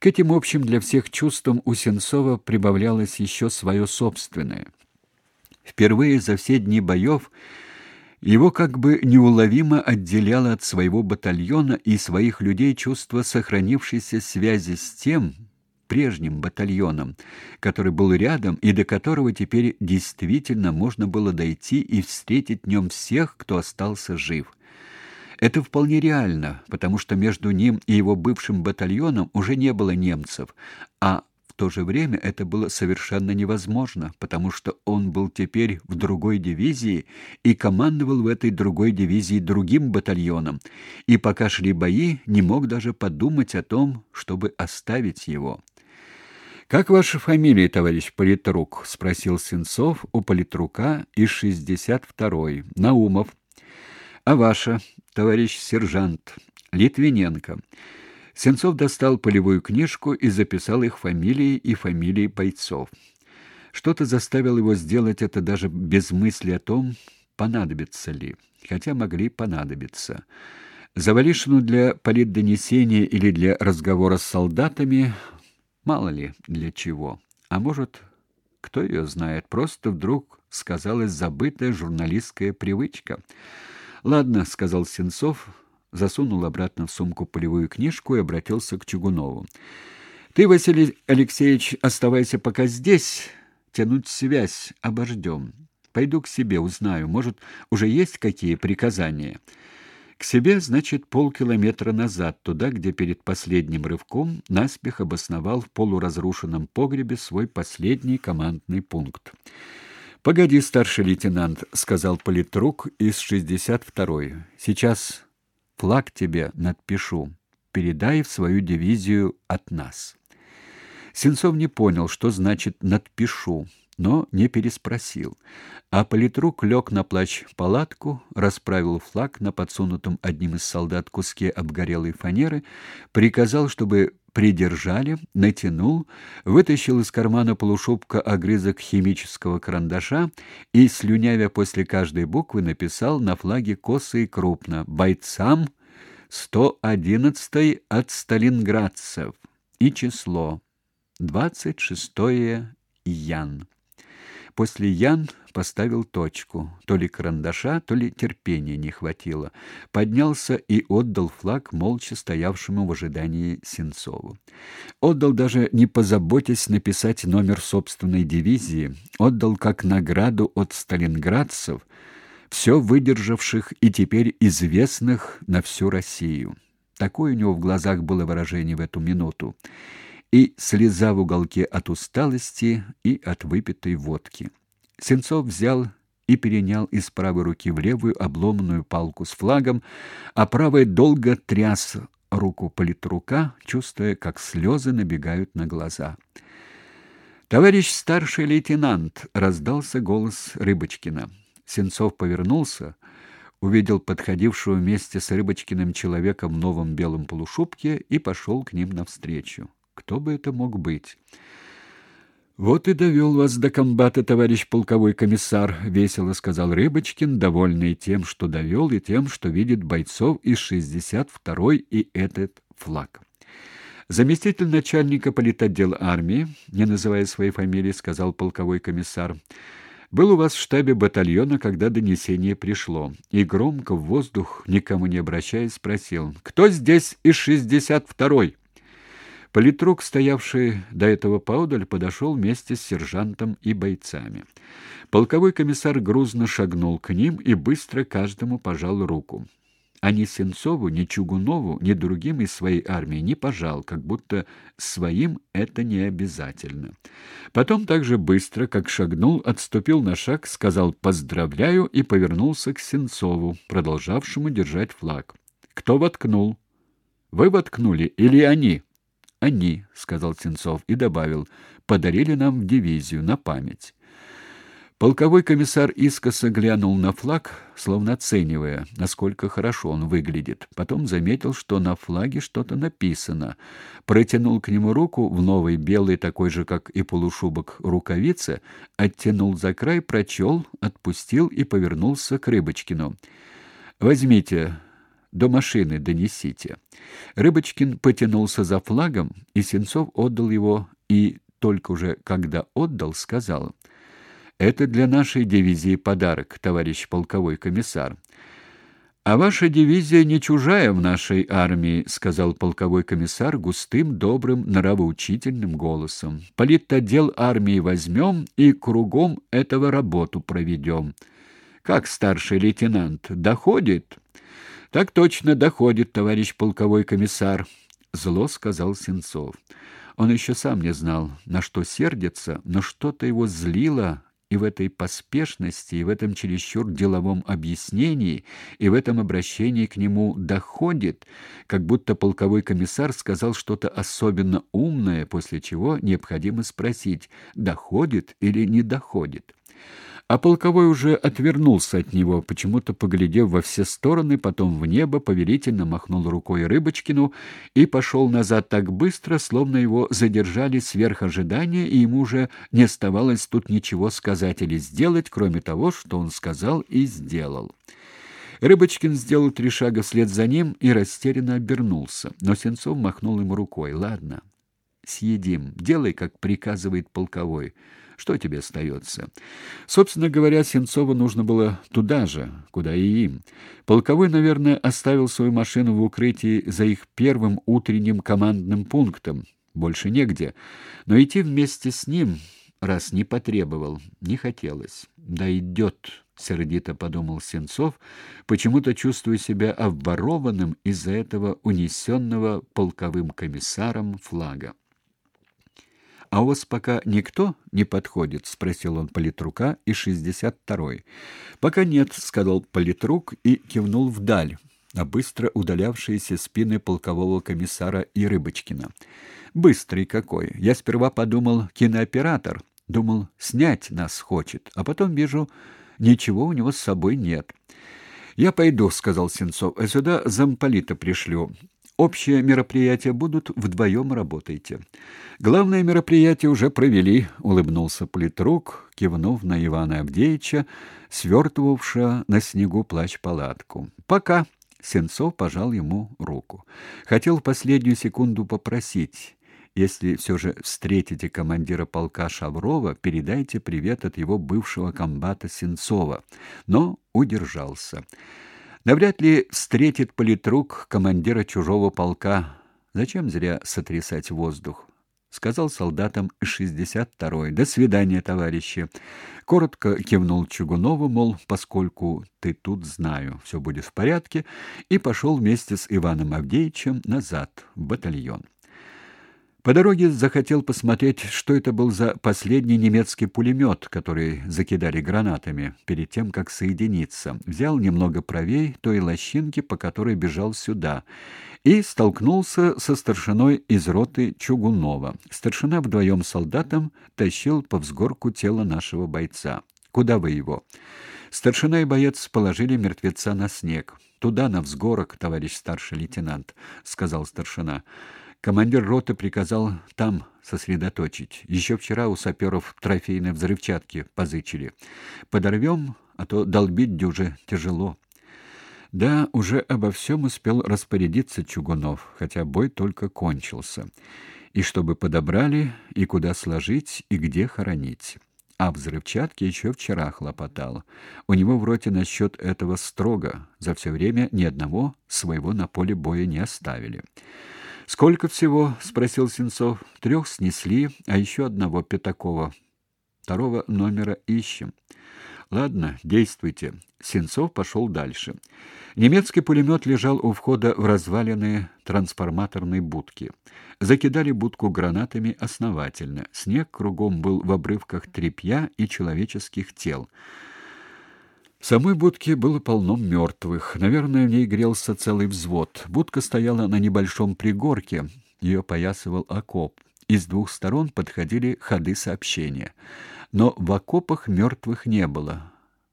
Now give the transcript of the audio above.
К этим общим для всех чувствам у Сенцова прибавлялось еще свое собственное. Впервые за все дни боев его как бы неуловимо отделяло от своего батальона и своих людей чувство сохранившейся связи с тем, прежним батальоном, который был рядом и до которого теперь действительно можно было дойти и встретить в нем всех, кто остался жив. Это вполне реально, потому что между ним и его бывшим батальоном уже не было немцев, а то же время это было совершенно невозможно, потому что он был теперь в другой дивизии и командовал в этой другой дивизии другим батальоном, и пока шли бои, не мог даже подумать о том, чтобы оставить его. Как ваша фамилия, товарищ политрук, спросил Сенцов у политрука из 62-й. Наумов. А ваша, товарищ сержант Литвиненко. Сенцов достал полевую книжку и записал их фамилии и фамилии бойцов. Что-то заставило его сделать это даже без мысли о том, понадобится ли, хотя могли понадобиться. Завалишину для политдонесения или для разговора с солдатами мало ли для чего. А может, кто ее знает, просто вдруг сказалась забытая журналистская привычка. «Ладно», — сказал Сенцов, засунул обратно в сумку полевую книжку и обратился к Чугунову. Ты, Василий Алексеевич, оставайся пока здесь, тянуть связь обождем. Пойду к себе, узнаю, может, уже есть какие приказания. К себе, значит, полкилометра назад, туда, где перед последним рывком наспех обосновал в полуразрушенном погребе свой последний командный пункт. Погоди, старший лейтенант, сказал политрук из 62-й. Сейчас флаг тебе надпишу. Передай в свою дивизию от нас. Сенцов не понял, что значит надпишу, но не переспросил. А политрук лег на плащ палатку, расправил флаг на подсунутом одним из солдат куске обгорелой фанеры, приказал, чтобы придержали, натянул, вытащил из кармана полушубка огрызок химического карандаша и, слюнявя после каждой буквы, написал на флаге косо и крупно «Бойцам 111 от сталинградцев» и число 26 Ян. После Ян поставил точку. То ли карандаша, то ли терпения не хватило. Поднялся и отдал флаг молча стоявшему в ожидании Сенцову. Отдал даже не позаботясь написать номер собственной дивизии, отдал как награду от сталинградцев, все выдержавших и теперь известных на всю Россию. Такое у него в глазах было выражение в эту минуту. И слеза в уголке от усталости и от выпитой водки. Сенцов взял и перенял из правой руки в левую обломанную палку с флагом, а правой долго тряс руку политрука, чувствуя, как слезы набегают на глаза. «Товарищ старший лейтенант!» — раздался голос Рыбочкина. Сенцов повернулся, увидел подходившего вместе с Рыбочкиным человека в новом белом полушубке и пошел к ним навстречу. Кто бы это мог быть? Вот и довел вас до комбата, товарищ полковой комиссар, весело сказал Рыбочкин, довольный тем, что довел, и тем, что видит бойцов из 62-й и этот флаг. Заместитель начальника политотдела армии, не называя своей фамилии, сказал полковой комиссар: был у вас в штабе батальона, когда донесение пришло, и громко в воздух, никому не обращаясь, спросил: "Кто здесь из 62-й?" Политрук, стоявший до этого поодаль, подошел вместе с сержантом и бойцами. Полковой комиссар грузно шагнул к ним и быстро каждому пожал руку. А ни Сенцову, ни Чугунову, ни другим из своей армии не пожал, как будто своим это не обязательно. Потом так же быстро, как шагнул, отступил на шаг, сказал «поздравляю» и повернулся к Сенцову, продолжавшему держать флаг. «Кто воткнул? Вы воткнули или они?» Они, сказал Сенцов и добавил: подарили нам в дивизию на память. Полковой комиссар искоса глянул на флаг, словно оценивая, насколько хорошо он выглядит. Потом заметил, что на флаге что-то написано. Протянул к нему руку в новой белой, такой же, как и полушубок, рукавице, оттянул за край, прочел, отпустил и повернулся к Рыбочкину. «Возьмите, до машины донесите. Рыбочкин потянулся за флагом, и Сенцов отдал его, и только уже когда отдал, сказал: "Это для нашей дивизии подарок, товарищ полковой комиссар. А ваша дивизия не чужая в нашей армии, сказал полковой комиссар густым, добрым, нравоучительным голосом. Политотдел армии возьмем и кругом этого работу проведем. Как старший лейтенант доходит? Так точно доходит, товарищ полковой комиссар, зло сказал Сенцов. Он еще сам не знал, на что сердится, но что-то его злило и в этой поспешности, и в этом чересчур деловом объяснении, и в этом обращении к нему доходит, как будто полковой комиссар сказал что-то особенно умное, после чего необходимо спросить, доходит или не доходит. А полковой уже отвернулся от него, почему-то поглядев во все стороны, потом в небо, повелительно махнул рукой Рыбочкину и пошел назад так быстро, словно его задержали сверх ожидания, и ему уже не оставалось тут ничего сказать или сделать, кроме того, что он сказал и сделал. Рыбочкин сделал три шага вслед за ним и растерянно обернулся, но Сенцов махнул ему рукой. «Ладно, съедим, делай, как приказывает полковой». Что тебе остается? Собственно говоря, Сенцову нужно было туда же, куда и им. Полковой, наверное, оставил свою машину в укрытии за их первым утренним командным пунктом. Больше негде. Но идти вместе с ним, раз не потребовал, не хотелось. Да идет, сердито подумал Сенцов, почему-то чувствуя себя обворованным из-за этого унесенного полковым комиссаром флага. А у вас пока никто не подходит, спросил он политрука из шестьдесят второй. Пока нет, сказал политрук и кивнул вдаль, на быстро удалявшиеся спины полкового комиссара и Рыбочкина. Быстрый какой. Я сперва подумал кинооператор, думал, снять нас хочет, а потом вижу, ничего у него с собой нет. Я пойду, сказал Сенцов. А сюда замполита пришлю. Общие мероприятия будут, вдвоем работайте. Главное мероприятие уже провели, улыбнулся политрук, кивнув на Ивана Авдеевича, свертывавшего на снегу плащ-палатку. Пока Сенцов пожал ему руку. Хотел в последнюю секунду попросить: если все же встретите командира полка Шаврова, передайте привет от его бывшего комбата Сенцова, но удержался. Навряд ли встретит политрук командира чужого полка. Зачем зря сотрясать воздух? сказал солдатам из 62-й. До свидания, товарищи. Коротко кивнул Чугунову, мол, поскольку ты тут, знаю, все будет в порядке, и пошел вместе с Иваном Авдеевичем назад в батальон. По дороге захотел посмотреть, что это был за последний немецкий пулемет, который закидали гранатами перед тем, как соединиться. Взял немного правей той лощинки, по которой бежал сюда, и столкнулся со старшиной из роты Чугунова. Старшина вдвоем с солдатом тащил по взгорку тело нашего бойца. Куда вы его? Старшина и боец положили мертвеца на снег. Туда на взгорок, товарищ старший лейтенант, сказал старшина. Командир роты приказал там сосредоточить. Еще вчера у саперов трофейные взрывчатки позычили. Подорвем, а то долбить дюже тяжело. Да, уже обо всем успел распорядиться Чугунов, хотя бой только кончился. И чтобы подобрали, и куда сложить, и где хоронить. А взрывчатки еще вчера хлопотал. У него в роте насчет этого строго. За все время ни одного своего на поле боя не оставили. Сколько всего? спросил Сенцов. Трех снесли, а еще одного Пятакова. Второго номера ищем. Ладно, действуйте. Сенцов пошел дальше. Немецкий пулемет лежал у входа в разваленные трансформаторные будки. Закидали будку гранатами основательно. Снег кругом был в обрывках тряпья и человеческих тел. В самой будке было полно мертвых. Наверное, в ней грелся целый взвод. Будка стояла на небольшом пригорке. Ее поясывал окоп. И с двух сторон подходили ходы сообщения. Но в окопах мертвых не было.